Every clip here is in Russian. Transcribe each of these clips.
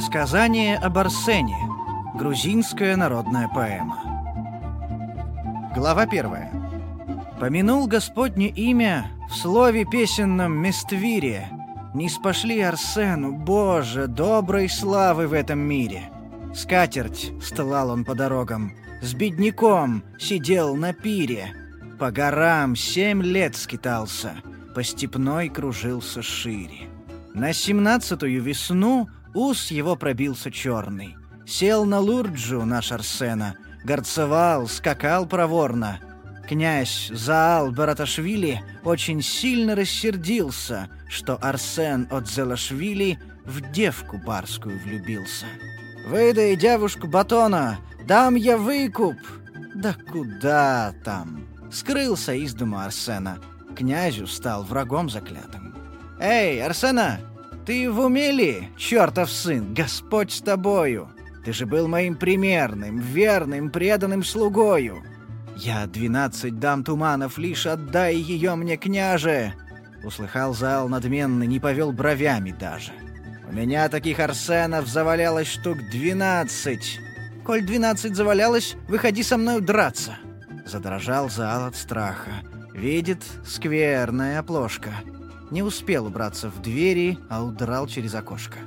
Сказание об Арсене. Грузинская народная поэма. Глава первая. Помянул Господне имя в слове песенном Мествире. Не спошли Арсену, Боже, доброй славы в этом мире. Скатерть стлал он по дорогам, с бедняком сидел на пире. По горам семь лет скитался, по степной кружился шире. На семнадцатую весну ус его пробился черный. Сел на лурджу наш Арсена, горцевал, скакал проворно — Князь Заал Бараташвили очень сильно рассердился, что Арсен от Зелашвили в девку барскую влюбился. «Выдай девушку Батона, дам я выкуп!» «Да куда там?» Скрылся из дома Арсена. Князю стал врагом заклятым. «Эй, Арсена, ты в уме чертов сын, Господь с тобою? Ты же был моим примерным, верным, преданным слугою. «Я двенадцать дам туманов, лишь отдай ее мне, княже!» Услыхал зал надменный, не повел бровями даже. «У меня таких арсенов завалялось штук двенадцать!» «Коль двенадцать завалялось, выходи со мной драться!» Задрожал зал от страха. Видит скверная оплошка. Не успел убраться в двери, а удрал через окошко.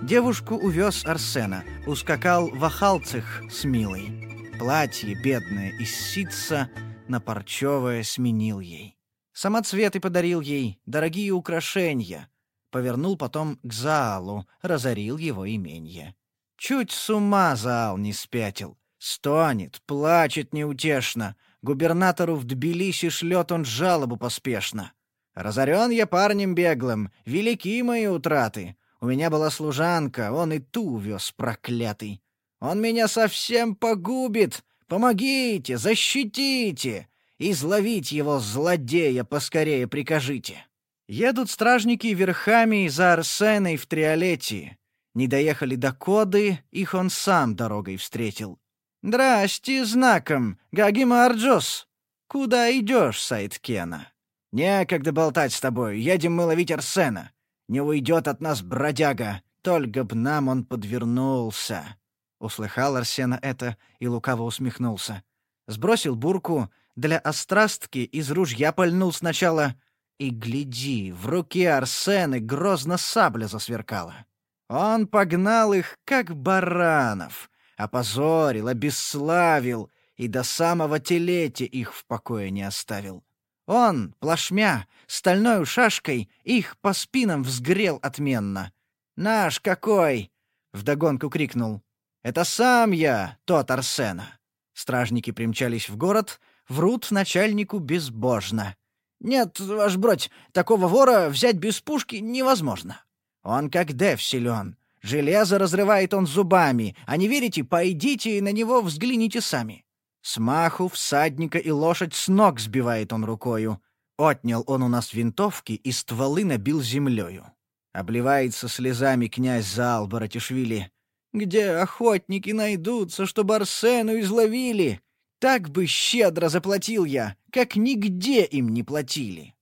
Девушку увез Арсена, ускакал в Ахалцах с Милой. Платье бедное из ситца на парчевое сменил ей. Самоцветы подарил ей, дорогие украшения. Повернул потом к Заалу, разорил его именье. Чуть с ума Заал не спятил. Стонет, плачет неутешно. Губернатору в Тбилиси шлет он жалобу поспешно. «Разорен я парнем беглым, велики мои утраты. У меня была служанка, он и ту увез проклятый. Он меня совсем погубит! Помогите, защитите! Изловить его, злодея, поскорее прикажите!» Едут стражники верхами за Арсеной в триолете. Не доехали до Коды, их он сам дорогой встретил. «Здрасте, знаком, Гагима Арджос! Куда идешь, Сайткена?» «Некогда болтать с тобой, едем мы ловить Арсена. Не уйдет от нас бродяга, только б нам он подвернулся». Услыхал Арсена это и лукаво усмехнулся. Сбросил бурку, для острастки из ружья пальнул сначала, и, гляди, в руке Арсены грозно сабля засверкала. Он погнал их, как баранов, опозорил, обесславил и до самого телети их в покое не оставил. Он, плашмя, стальной шашкой, их по спинам взгрел отменно. «Наш какой!» — вдогонку крикнул. Это сам я, тот Арсена. Стражники примчались в город, врут начальнику безбожно. Нет, ваш бродь, такого вора взять без пушки невозможно. Он как дев силен. Железо разрывает он зубами, а не верите, пойдите и на него взгляните сами. Смаху, всадника и лошадь с ног сбивает он рукою. Отнял он у нас винтовки и стволы набил землею. Обливается слезами князь Заал Баратишвили. Где охотники найдутся, чтобы Арсену изловили? Так бы щедро заплатил я, как нигде им не платили.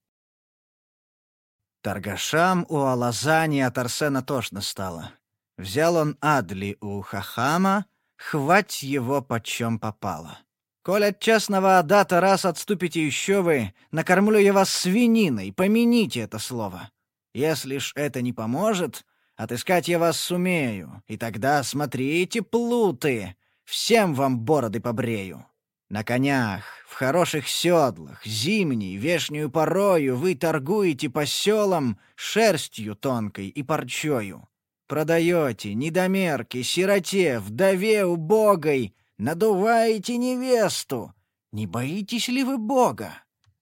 Торгашам у Алазани от Арсена тошно стало. Взял он Адли у Хахама, хвать его почем попало. «Коль от честного адата раз отступите еще вы, накормлю я вас свининой, помяните это слово. Если ж это не поможет, Отыскать я вас сумею, и тогда смотрите, плуты, всем вам бороды побрею. На конях, в хороших седлах, зимней, вешнюю порою вы торгуете по селам шерстью тонкой и парчою. Продаете недомерки, сироте, вдове убогой, надуваете невесту. Не боитесь ли вы Бога?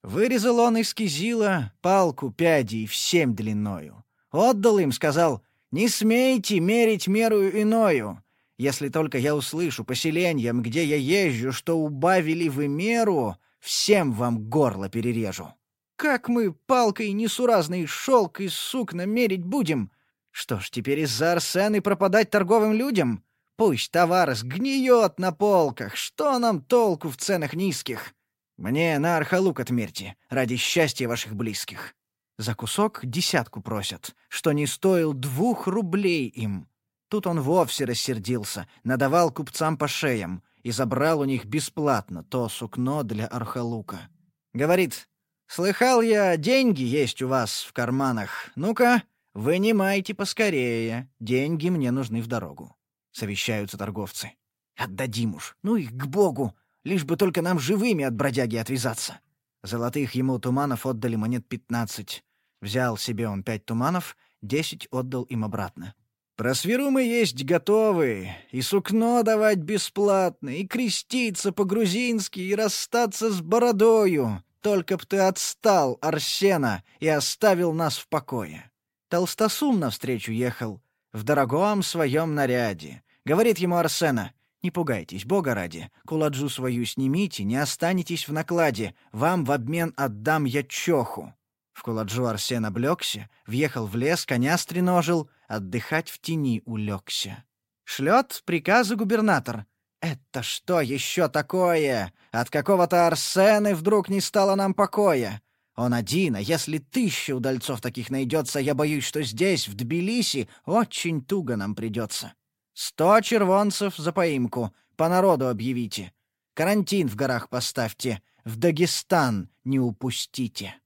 Вырезал он из кизила палку пядей в семь длиною. Отдал им, сказал — не смейте мерить меру иною. Если только я услышу поселениям, где я езжу, что убавили вы меру, всем вам горло перережу. Как мы палкой несуразный шелк и сукна мерить будем? Что ж, теперь из-за Арсены пропадать торговым людям? Пусть товар сгниет на полках, что нам толку в ценах низких? Мне на архалук отмерьте, ради счастья ваших близких. За кусок десятку просят, что не стоил двух рублей им. Тут он вовсе рассердился, надавал купцам по шеям и забрал у них бесплатно то сукно для архалука. Говорит, «Слыхал я, деньги есть у вас в карманах. Ну-ка, вынимайте поскорее. Деньги мне нужны в дорогу». Совещаются торговцы. «Отдадим уж, ну их к богу, лишь бы только нам живыми от бродяги отвязаться». Золотых ему туманов отдали монет пятнадцать. Взял себе он пять туманов, десять отдал им обратно. Про свиру мы есть готовы, и сукно давать бесплатно, и креститься по-грузински, и расстаться с бородою. Только б ты отстал, Арсена, и оставил нас в покое. Толстосум навстречу ехал, в дорогом своем наряде. Говорит ему Арсена, «Не пугайтесь, бога ради, куладжу свою снимите, не останетесь в накладе, вам в обмен отдам я чоху». В куладжу Арсен облегся, въехал в лес, коня стреножил, отдыхать в тени улегся. Шлет приказы губернатор. «Это что еще такое? От какого-то Арсены вдруг не стало нам покоя? Он один, а если тысяча удальцов таких найдется, я боюсь, что здесь, в Тбилиси, очень туго нам придется. Сто червонцев за поимку, по народу объявите. Карантин в горах поставьте, в Дагестан не упустите».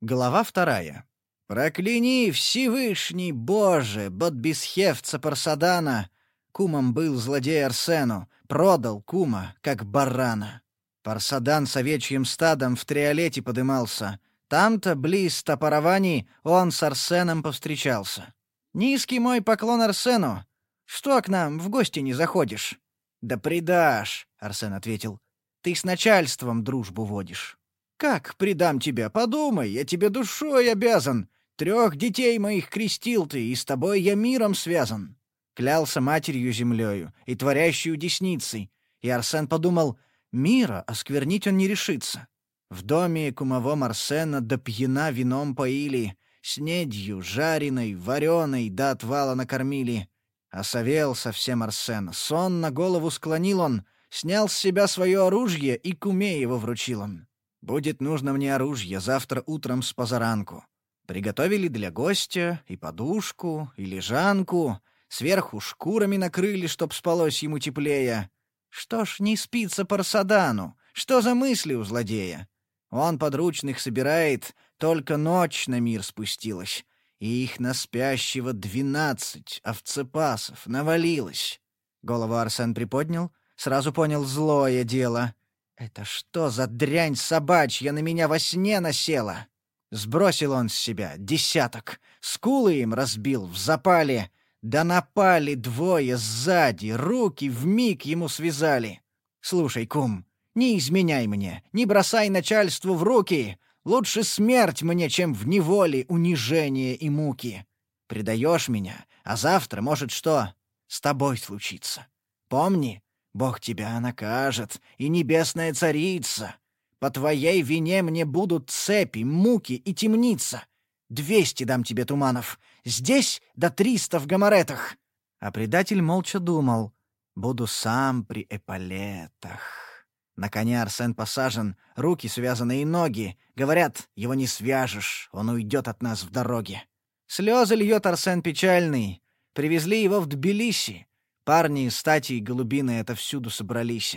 Глава вторая. «Прокляни, Всевышний Боже, Бодбисхевца Парсадана!» Кумом был злодей Арсену, продал кума, как барана. Парсадан с овечьим стадом в триолете подымался. Там-то, близ Топоровани, он с Арсеном повстречался. «Низкий мой поклон Арсену! Что к нам, в гости не заходишь?» «Да предашь!» — Арсен ответил. «Ты с начальством дружбу водишь». «Как предам тебя? Подумай, я тебе душой обязан. Трех детей моих крестил ты, и с тобой я миром связан». Клялся матерью землею и творящую десницей. И Арсен подумал, мира осквернить он не решится. В доме кумовом Арсена до пьяна вином поили, снедью, жареной, вареной до отвала накормили. Осовел совсем Арсен, сон на голову склонил он, снял с себя свое оружие и куме его вручил он. Будет нужно мне оружие завтра утром с позаранку. Приготовили для гостя и подушку, и лежанку, сверху шкурами накрыли, чтоб спалось ему теплее. Что ж не спится Парсадану? Что за мысли у злодея? Он подручных собирает, только ночь на мир спустилась, и их на спящего двенадцать овцепасов навалилось. Голову Арсен приподнял, сразу понял злое дело — «Это что за дрянь собачья на меня во сне насела?» Сбросил он с себя десяток, скулы им разбил в запале, да напали двое сзади, руки вмиг ему связали. «Слушай, кум, не изменяй мне, не бросай начальству в руки, лучше смерть мне, чем в неволе унижение и муки. Предаешь меня, а завтра, может, что, с тобой случится. Помни, Бог тебя накажет, и небесная царица. По твоей вине мне будут цепи, муки и темница. Двести дам тебе туманов. Здесь до триста в гамаретах. А предатель молча думал. Буду сам при эполетах. На коня Арсен посажен, руки связаны и ноги. Говорят, его не свяжешь, он уйдет от нас в дороге. Слезы льет Арсен печальный. Привезли его в Тбилиси. Парни из стати и голубины отовсюду собрались.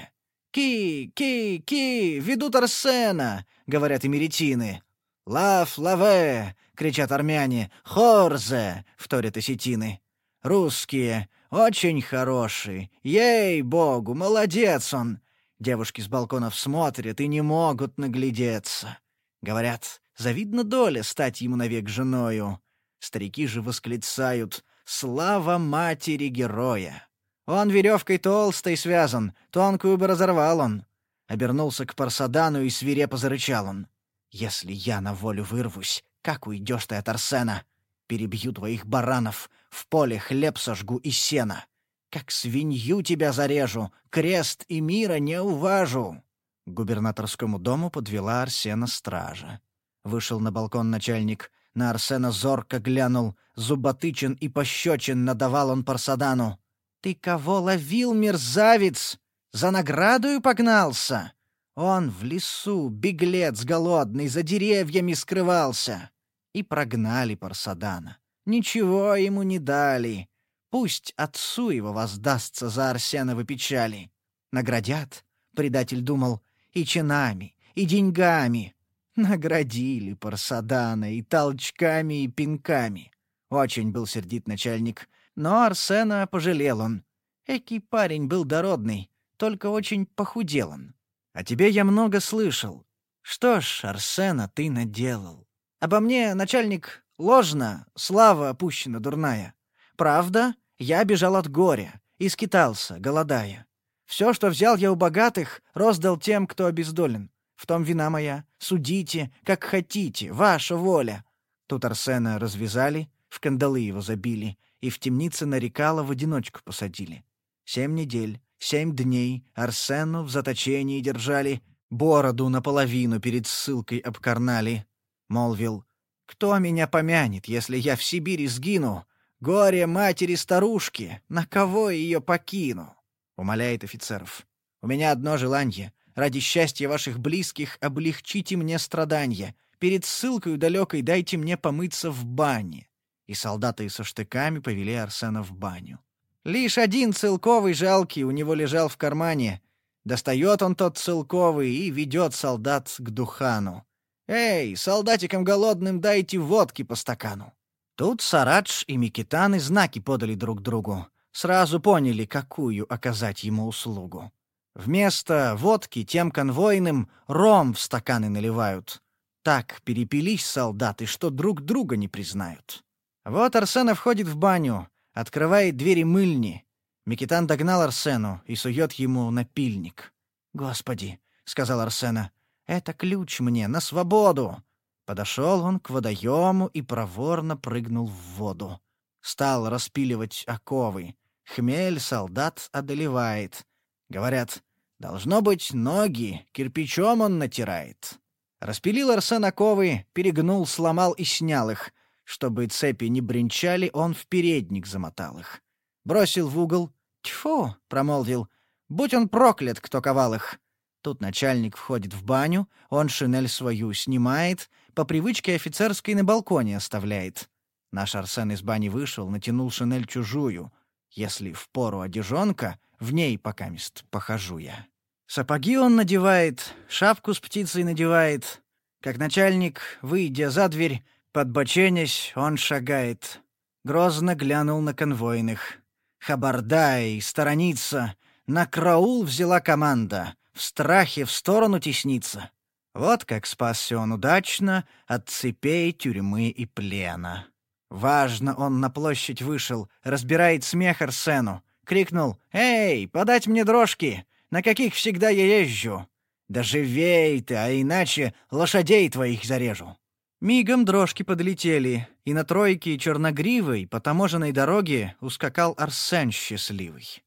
«Ки! Ки! Ки! Ведут Арсена!» — говорят эмеретины. «Лав! Лаве!» — кричат армяне. «Хорзе!» — вторят осетины. «Русские! Очень хорошие! Ей-богу! Молодец он!» Девушки с балконов смотрят и не могут наглядеться. Говорят, завидна доля стать ему навек женою. Старики же восклицают «Слава матери героя!» Он веревкой толстой связан, тонкую бы разорвал он. Обернулся к Парсадану и свирепо зарычал он. «Если я на волю вырвусь, как уйдешь ты от Арсена? Перебью твоих баранов, в поле хлеб сожгу и сено. Как свинью тебя зарежу, крест и мира не уважу!» К губернаторскому дому подвела Арсена стража. Вышел на балкон начальник, на Арсена зорко глянул, зуботычен и пощечин надавал он Парсадану. «Ты кого ловил, мерзавец? За наградою погнался?» Он в лесу, беглец голодный, за деревьями скрывался. И прогнали Парсадана. Ничего ему не дали. Пусть отцу его воздастся за Арсеновы печали. Наградят, предатель думал, и чинами, и деньгами. Наградили Парсадана и толчками, и пинками. Очень был сердит начальник, но Арсена пожалел он. Экий парень был дородный, только очень похудел он. О тебе я много слышал. Что ж, Арсена, ты наделал. Обо мне, начальник, ложно, слава опущена дурная. Правда, я бежал от горя и скитался, голодая. Все, что взял я у богатых, роздал тем, кто обездолен. В том вина моя. Судите, как хотите, ваша воля. Тут Арсена развязали, в кандалы его забили и в темнице нарекала в одиночку посадили. Семь недель Семь дней Арсену в заточении держали, бороду наполовину перед ссылкой обкарнали. Молвил, «Кто меня помянет, если я в Сибири сгину? Горе матери-старушки, на кого ее покину?» Умоляет офицеров. «У меня одно желание. Ради счастья ваших близких облегчите мне страдания. Перед ссылкой далекой дайте мне помыться в бане». И солдаты со штыками повели Арсена в баню. Лишь один целковый жалкий у него лежал в кармане. Достает он тот целковый и ведет солдат к Духану. «Эй, солдатикам голодным дайте водки по стакану». Тут Сарадж и Микитаны знаки подали друг другу. Сразу поняли, какую оказать ему услугу. Вместо водки тем конвойным ром в стаканы наливают. Так перепились солдаты, что друг друга не признают. Вот Арсена входит в баню, Открывает двери мыльни. Микитан догнал Арсену и сует ему напильник. «Господи», — сказал Арсена, — «это ключ мне на свободу». Подошел он к водоему и проворно прыгнул в воду. Стал распиливать оковы. Хмель солдат одолевает. Говорят, должно быть, ноги, кирпичом он натирает. Распилил Арсен оковы, перегнул, сломал и снял их. Чтобы цепи не бренчали, он в передник замотал их. Бросил в угол. «Тьфу!» — промолвил. «Будь он проклят, кто ковал их!» Тут начальник входит в баню, он шинель свою снимает, по привычке офицерской на балконе оставляет. Наш Арсен из бани вышел, натянул шинель чужую. Если в пору одежонка, в ней покамест похожу я. Сапоги он надевает, шапку с птицей надевает. Как начальник, выйдя за дверь, Подбоченясь, он шагает. Грозно глянул на конвойных. Хабардай, сторониться. На краул взяла команда. В страхе в сторону тесниться. Вот как спасся он удачно от цепей, тюрьмы и плена. Важно он на площадь вышел, разбирает смех Арсену. Крикнул «Эй, подать мне дрожки! На каких всегда я езжу? Да живей ты, а иначе лошадей твоих зарежу!» Мигом дрожки подлетели, и на тройке черногривой по таможенной дороге ускакал Арсен счастливый.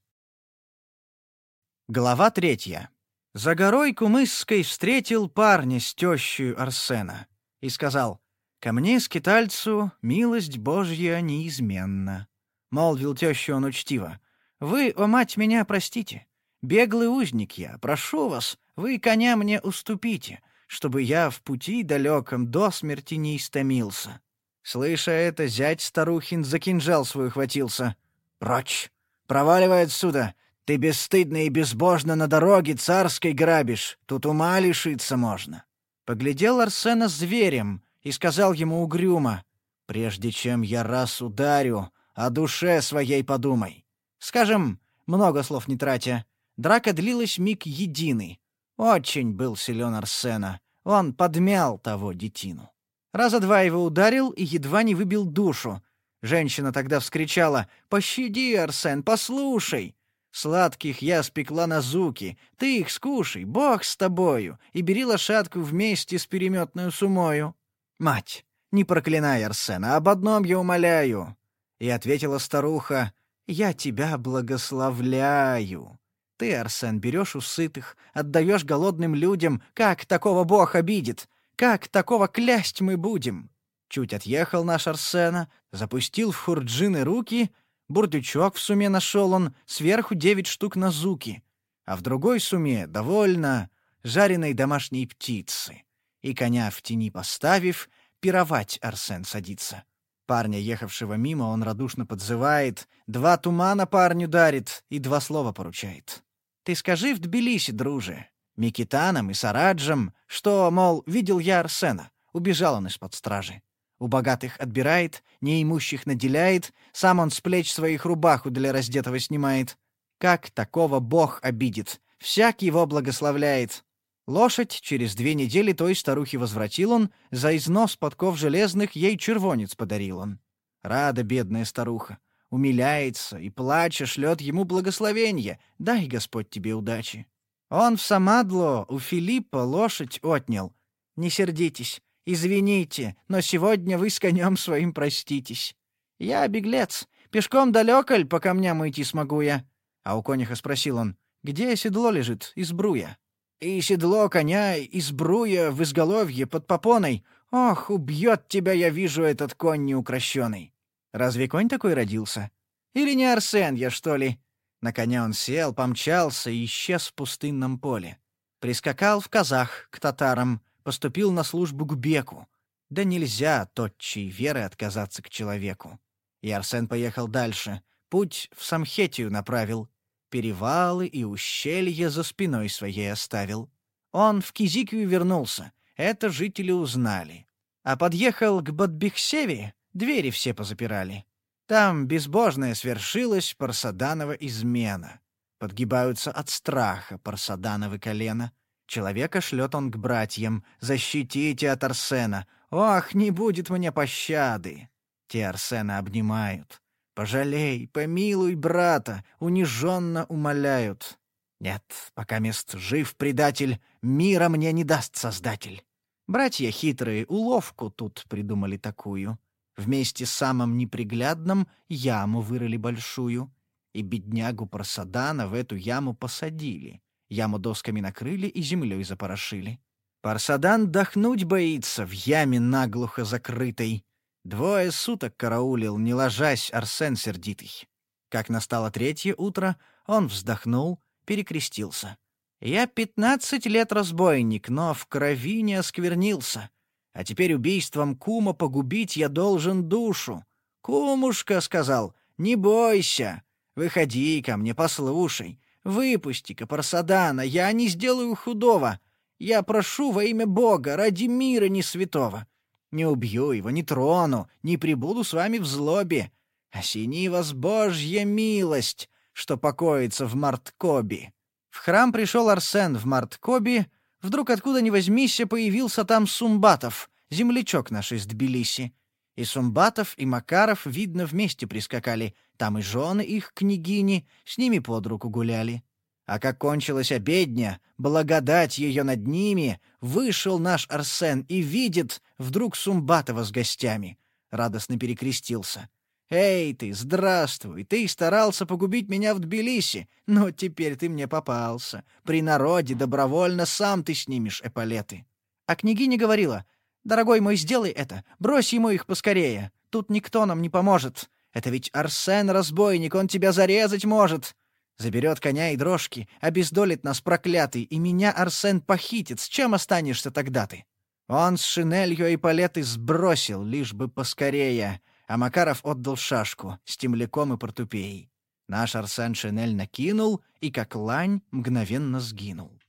Глава третья. За горой Кумысской встретил парня с тещою Арсена и сказал, «Ко мне, скитальцу, милость Божья неизменна». Молвил тещу он учтиво, «Вы, о мать, меня простите. Беглый узник я, прошу вас, вы коня мне уступите» чтобы я в пути далеком до смерти не истомился. Слыша это, зять старухин за кинжал свой хватился. «Прочь! Проваливай отсюда! Ты бесстыдно и безбожно на дороге царской грабишь, тут ума лишиться можно!» Поглядел Арсена зверем и сказал ему угрюмо, «Прежде чем я раз ударю, о душе своей подумай. Скажем, много слов не тратя, драка длилась миг единый, очень был силен Арсена. Он подмял того детину. Раза два его ударил и едва не выбил душу. Женщина тогда вскричала «Пощади, Арсен, послушай!» «Сладких я спекла на зуки, ты их скушай, бог с тобою, и бери лошадку вместе с переметную сумою». «Мать, не проклинай Арсена, об одном я умоляю!» И ответила старуха «Я тебя благословляю». Ты, Арсен, берешь у сытых, отдаешь голодным людям. Как такого бог обидит? Как такого клясть мы будем?» Чуть отъехал наш Арсена, запустил в хурджины руки, бурдючок в суме нашел он, сверху девять штук на зуки. А в другой суме, довольно, жареной домашней птицы. И коня в тени поставив, пировать Арсен садится. Парня, ехавшего мимо, он радушно подзывает, два тумана парню дарит и два слова поручает. «Ты скажи в Тбилиси, друже, Микитанам и Сараджам, что, мол, видел я Арсена, убежал он из-под стражи. У богатых отбирает, неимущих наделяет, сам он с плеч своих рубаху для раздетого снимает. Как такого бог обидит, всяк его благословляет. Лошадь через две недели той старухе возвратил он, за износ подков железных ей червонец подарил он. Рада бедная старуха, умиляется и, плача, шлет ему благословенье, дай Господь тебе удачи. Он в Самадло у Филиппа лошадь отнял. Не сердитесь, извините, но сегодня вы с конем своим проститесь. Я беглец, пешком далеколь по камням уйти смогу я. А у конюха спросил он, где седло лежит, из бруя. И седло коня из бруя в изголовье под попоной. Ох, убьет тебя, я вижу, этот конь неукрощенный. Разве конь такой родился? Или не Арсен я, что ли? На коня он сел, помчался и исчез в пустынном поле. Прискакал в казах к татарам, поступил на службу к беку. Да нельзя тотчей веры отказаться к человеку. И Арсен поехал дальше, путь в Самхетию направил, перевалы и ущелья за спиной своей оставил. Он в Кизикию вернулся, это жители узнали. А подъехал к Бадбихсеве, двери все позапирали. Там безбожная свершилась Парсаданова измена. Подгибаются от страха Парсадановы колено. Человека шлет он к братьям. «Защитите от Арсена! Ох, не будет мне пощады!» Те Арсена обнимают. Пожалей, помилуй брата, униженно умоляют. Нет, пока мест жив предатель, мира мне не даст создатель. Братья хитрые уловку тут придумали такую. Вместе с самым неприглядным яму вырыли большую, и беднягу Парсадана в эту яму посадили. Яму досками накрыли и землей запорошили. Парсадан дохнуть боится в яме наглухо закрытой. Двое суток караулил, не ложась, Арсен сердитый. Как настало третье утро, он вздохнул, перекрестился. «Я пятнадцать лет разбойник, но в крови не осквернился. А теперь убийством кума погубить я должен душу. Кумушка, — сказал, — не бойся. Выходи ко мне, послушай. Выпусти-ка Парсадана, я не сделаю худого. Я прошу во имя Бога, ради мира не святого. Не убью его, не трону, не прибуду с вами в злобе. Осени вас Божья милость, что покоится в Марткоби». В храм пришел Арсен в Марткоби. Вдруг откуда ни возьмись, появился там Сумбатов, землячок наш из Тбилиси. И Сумбатов, и Макаров, видно, вместе прискакали. Там и жены их, княгини, с ними под руку гуляли. А как кончилась обедня, благодать ее над ними, вышел наш Арсен и видит вдруг Сумбатова с гостями. Радостно перекрестился. «Эй ты, здравствуй! Ты старался погубить меня в Тбилиси, но теперь ты мне попался. При народе добровольно сам ты снимешь эполеты». А княгиня говорила, «Дорогой мой, сделай это, брось ему их поскорее. Тут никто нам не поможет. Это ведь Арсен разбойник, он тебя зарезать может. Заберет коня и дрожки, обездолит нас проклятый, и меня Арсен похитит. С чем останешься тогда ты? Он с шинелью и палеты сбросил, лишь бы поскорее, а Макаров отдал шашку с темляком и портупеей. Наш Арсен шинель накинул и, как лань, мгновенно сгинул.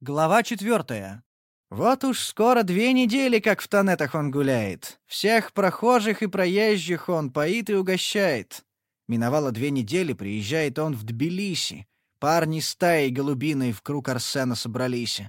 Глава четвертая. Вот уж скоро две недели, как в тонетах он гуляет. Всех прохожих и проезжих он поит и угощает. Миновало две недели, приезжает он в Тбилиси. Парни стаи голубиной в круг Арсена собрались.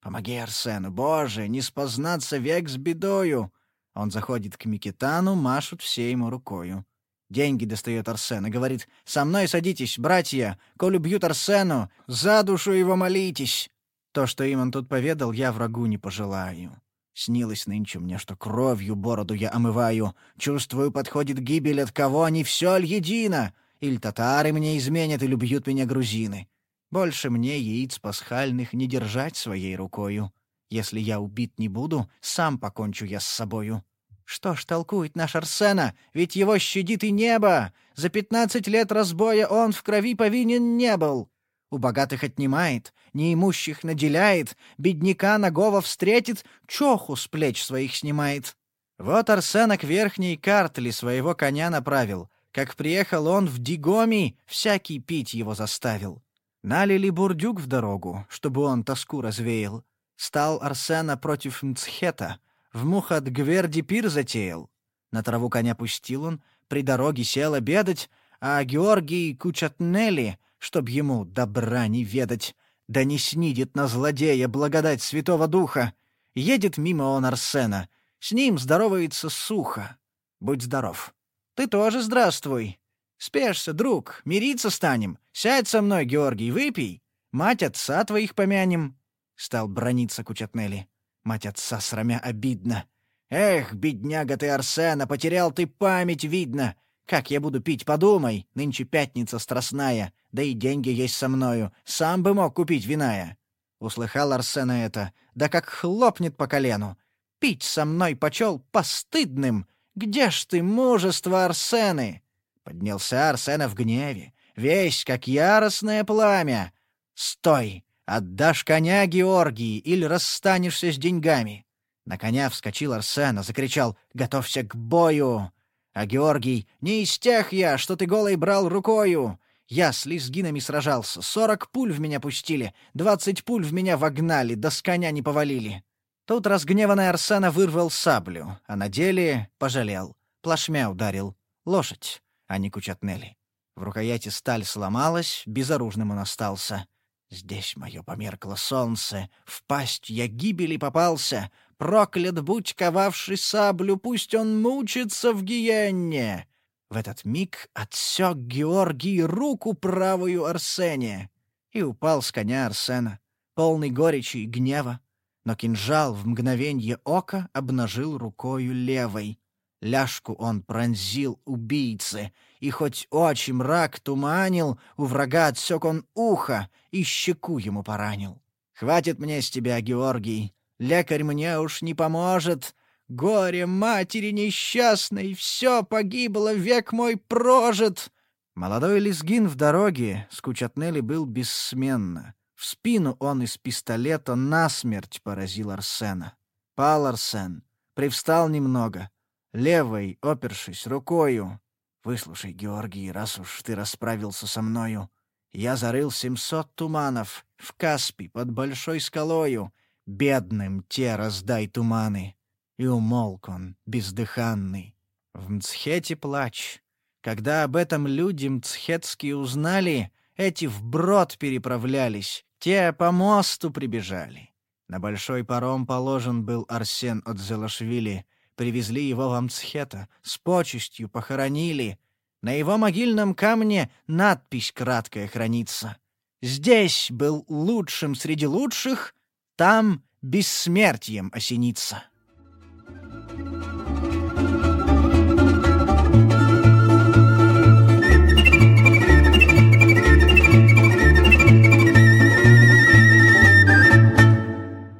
«Помоги Арсену, Боже, не спознаться век с бедою!» Он заходит к Микитану, машут все ему рукою. Деньги достает Арсен и говорит, «Со мной садитесь, братья, коль убьют Арсену, за душу его молитесь!» То, что им он тут поведал, я врагу не пожелаю. Снилось нынче мне, что кровью бороду я омываю. Чувствую, подходит гибель от кого, не все ль едино? Или татары мне изменят, или бьют меня грузины. Больше мне яиц пасхальных не держать своей рукою. Если я убит не буду, сам покончу я с собою. Что ж толкует наш Арсена, ведь его щадит и небо. За пятнадцать лет разбоя он в крови повинен не был. У богатых отнимает, неимущих наделяет, бедняка нагого встретит, чоху с плеч своих снимает. Вот Арсена к верхней картли своего коня направил. Как приехал он в Дигоми, всякий пить его заставил. Налили бурдюк в дорогу, чтобы он тоску развеял. Стал Арсена против Мцхета, в мухат Гверди пир затеял. На траву коня пустил он, при дороге сел обедать, а Георгий Кучатнели — чтоб ему добра не ведать, да не снидет на злодея благодать Святого Духа. Едет мимо он Арсена, с ним здоровается сухо. Будь здоров. Ты тоже здравствуй. Спешься, друг, мириться станем. Сядь со мной, Георгий, выпей. Мать отца твоих помянем. Стал брониться Кучатнели. Мать отца срамя обидно. Эх, бедняга ты, Арсена, потерял ты память, видно. Как я буду пить, подумай, нынче пятница страстная, да и деньги есть со мною, сам бы мог купить виная». Услыхал Арсена это, да как хлопнет по колену. «Пить со мной почел постыдным! Где ж ты, мужество Арсены?» Поднялся Арсена в гневе, весь как яростное пламя. «Стой! Отдашь коня Георгии или расстанешься с деньгами!» На коня вскочил Арсена, закричал «Готовься к бою!» А Георгий, не из тех я, что ты голой брал рукою. Я с лизгинами сражался, сорок пуль в меня пустили, двадцать пуль в меня вогнали, да с коня не повалили. Тут разгневанный Арсена вырвал саблю, а на деле пожалел. Плашмя ударил. Лошадь, а не кучатнели. В рукояти сталь сломалась, безоружным он остался. Здесь мое померкло солнце, в пасть я гибели попался, Проклят будь, ковавший саблю, пусть он мучится в гиенне!» В этот миг отсек Георгий руку правую Арсения и упал с коня Арсена, полный горечи и гнева. Но кинжал в мгновенье ока обнажил рукою левой. Ляжку он пронзил убийцы, и хоть очи мрак туманил, у врага отсек он ухо и щеку ему поранил. «Хватит мне с тебя, Георгий!» Лекарь мне уж не поможет. Горе матери несчастной, все погибло, век мой прожит. Молодой лезгин в дороге с Кучатнели был бессменно. В спину он из пистолета насмерть поразил Арсена. Пал Арсен, привстал немного, левой, опершись рукою. «Выслушай, Георгий, раз уж ты расправился со мною. Я зарыл семьсот туманов в Каспи под большой скалою, бедным те раздай туманы. И умолк он, бездыханный. В Мцхете плач. Когда об этом люди мцхетские узнали, эти вброд переправлялись, те по мосту прибежали. На большой паром положен был Арсен от Зелашвили. Привезли его в Амцхета, с почестью похоронили. На его могильном камне надпись краткая хранится. Здесь был лучшим среди лучших там бессмертием осенится.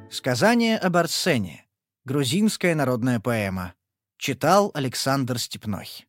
Сказание об Арсене. Грузинская народная поэма. Читал Александр Степной.